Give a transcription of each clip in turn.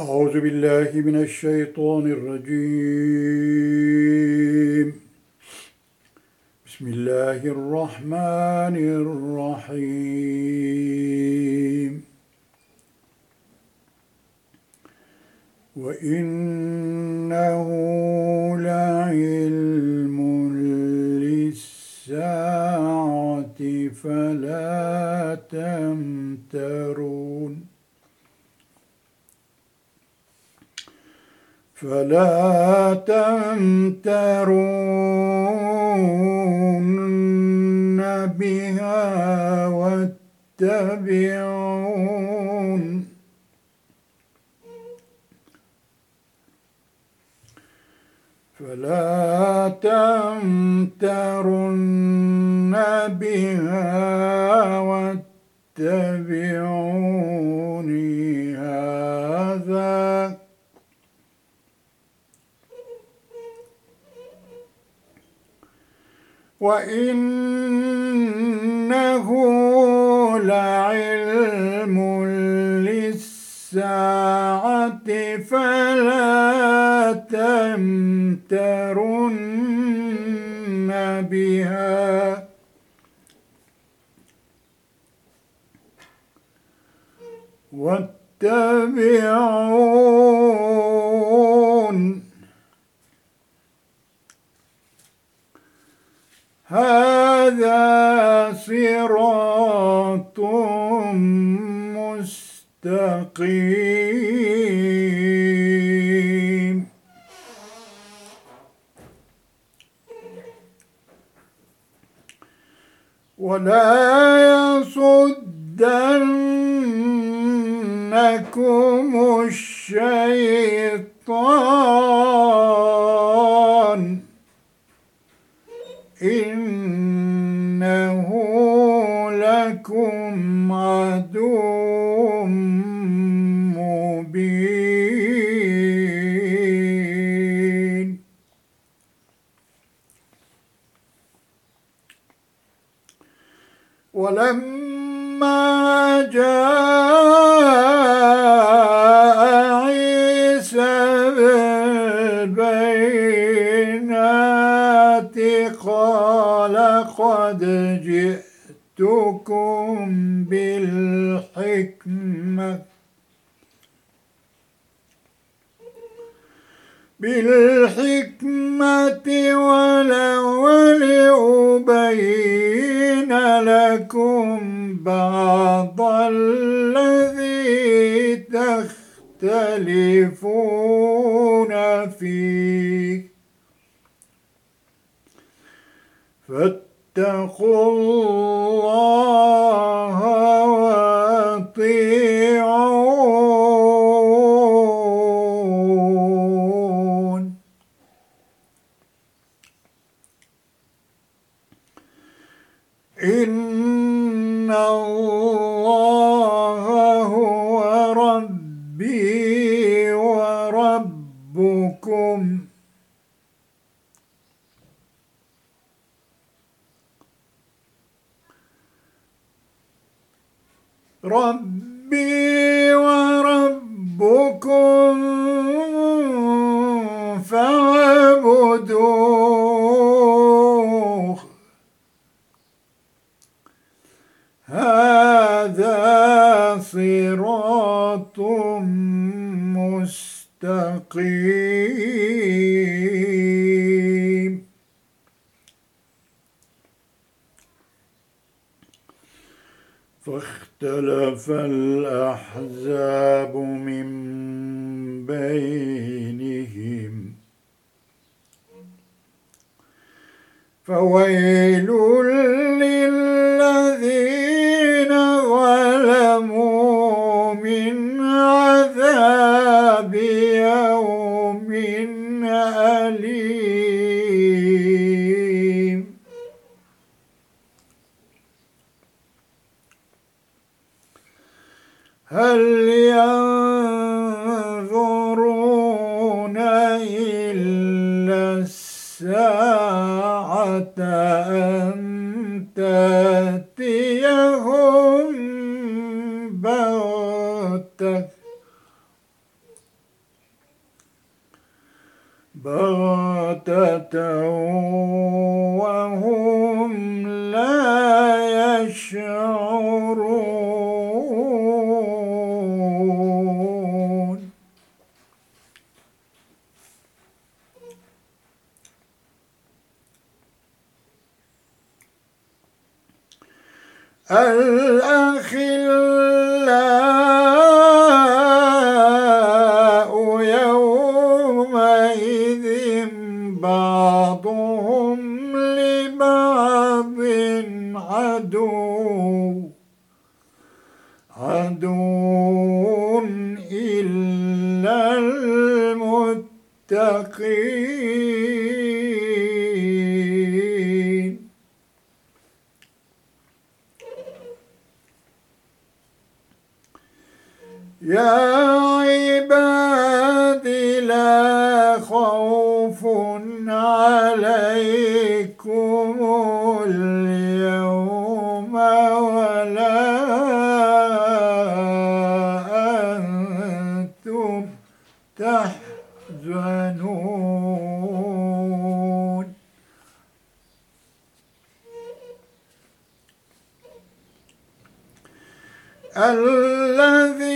أعوذ بالله من الشيطان الرجيم. بسم الله الرحمن الرحيم. وإنه لعلم للساعة فلا تمترون. فلا تمترون بها واتبعون. فلا تمترن بها واتبعوني هذا وإنه لعلم للساعة فلا تمترن بها واتبعون هذا صراط مستقيم. ولا يصدنكم الشيطان. بالبينات قال قد جئتكم بالحكمة بالحكمة ولأبين لكم بعض الذي تختلفون فيه. فاتقوا الله فاعبدوه هذا صراط مستقيم. فاختلف الأحزاب من بينهم. فويل للذين ظلموا من عذاب يوم أليم. هل ينظرون أن تأتيهم بغتة الأخلاء يومئذ بعضهم لبعض عدو عدو إلا المتقين. يا عباد لا خوف عليكم اليوم ولا أنتم تحزنون. الذين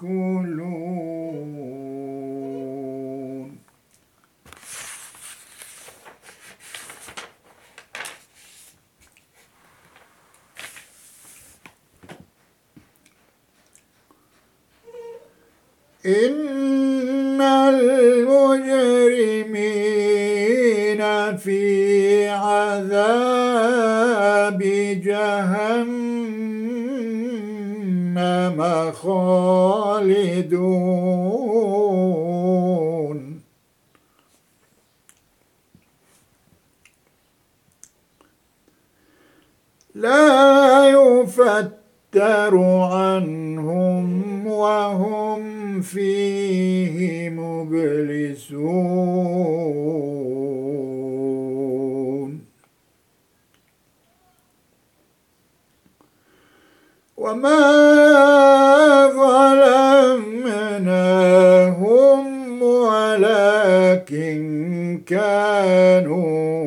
تاكلون إن فيه مبلسون. وما ظلمناهم ولكن كانوا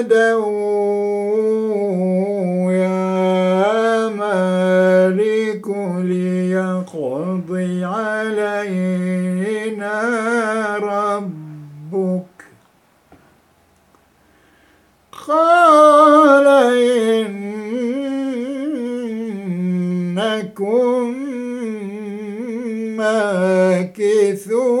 ونادوا يا مالك ليقض علينا ربك قال إنكم ماكثون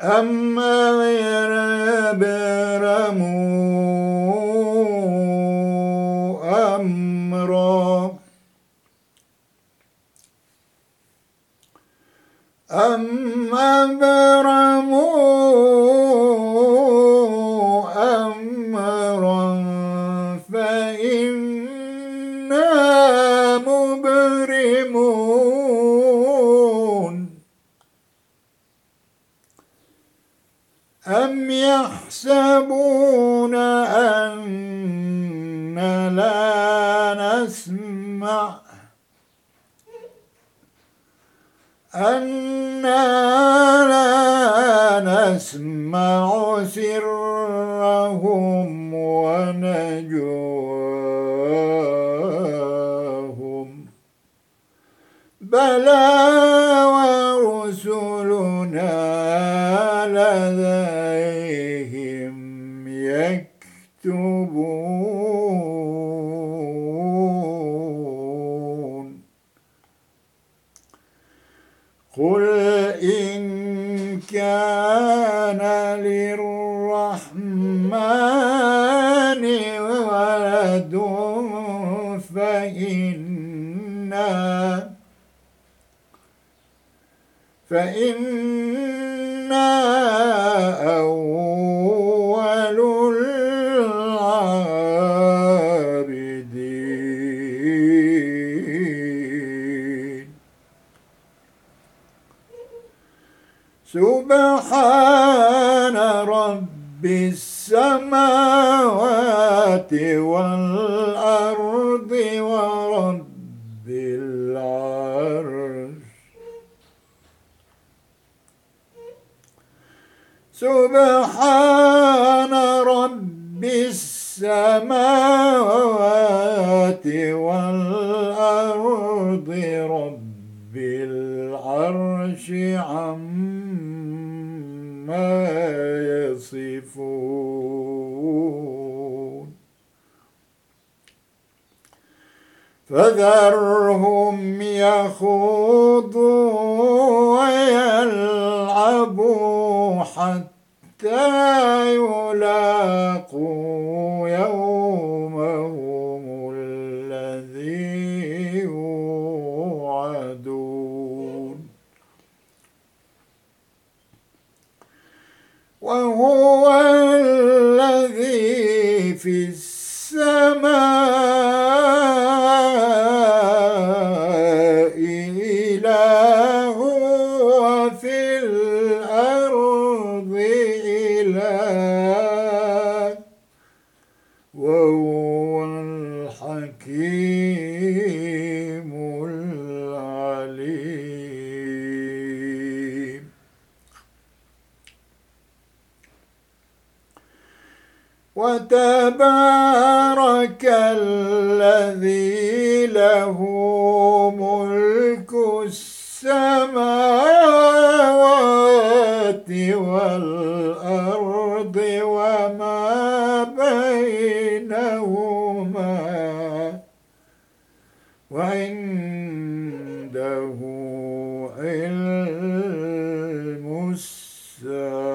أما يربرموا أمرا. أما برموا يكتبون. قل إن كان للرحمن ولد فإنا سبحان رب السماوات والأرض ورب العرش. سبحان رب السماوات والأرض رب العرش عما يصفون. فذرهم يخوضوا ويلعبوا حتى يلاقوا بينهما وعنده علم الساعة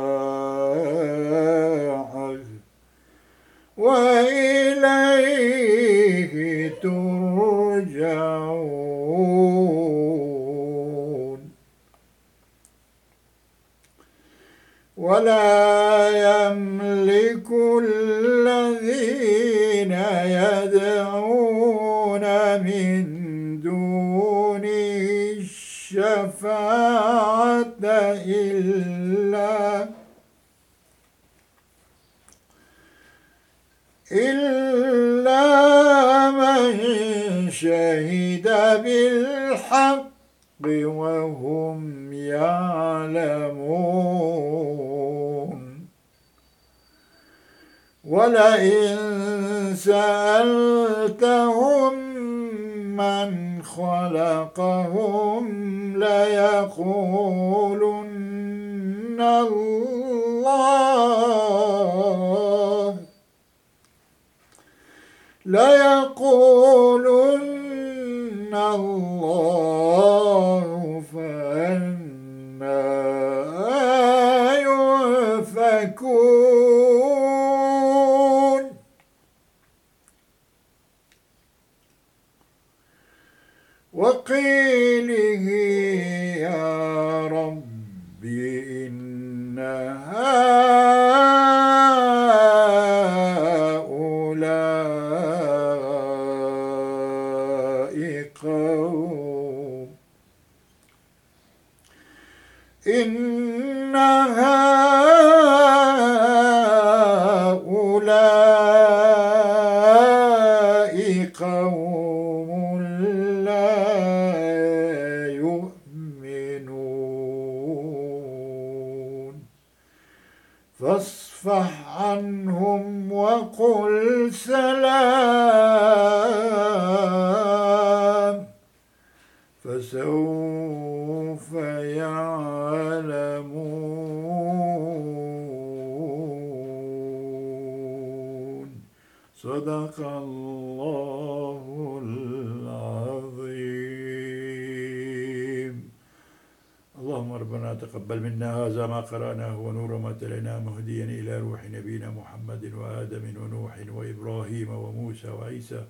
وإليه ترجعون. ولا يملك الشفاعة إلا إلا من شهد بالحق وهم يعلمون. ولئن سألتهم من خلقهم ليقولن الله ليقولن الله إن تقبل منا هذا ما قرأناه ونور ما تليناه مهديا إلى روح نبينا محمد وآدم ونوح وإبراهيم وموسى وعيسى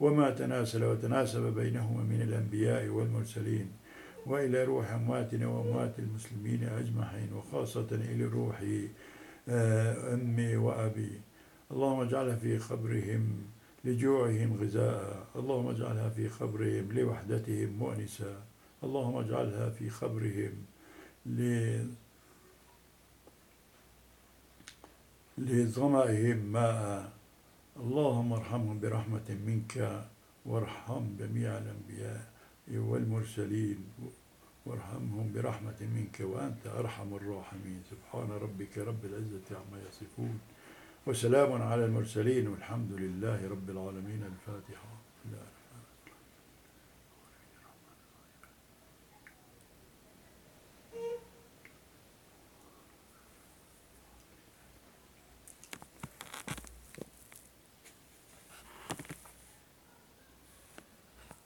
وما تناسل وتناسب بينهما من الأنبياء والمرسلين وإلى روح أمواتنا وأموات المسلمين أجمعين وخاصة إلى روح آه، أمي وأبي. اللهم اجعلها في قبرهم لجوعهم غذاء. اللهم اجعلها في قبرهم لوحدتهم مؤنسا اللهم اجعلها في قبرهم ل لظمأهم ماء اللهم ارحمهم برحمة منك وارحم جميع الأنبياء والمرسلين وارحمهم برحمة منك وأنت أرحم الراحمين. سبحان ربك رب العزة عما يصفون وسلام على المرسلين والحمد لله رب العالمين. الفاتحة.